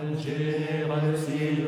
angela Sione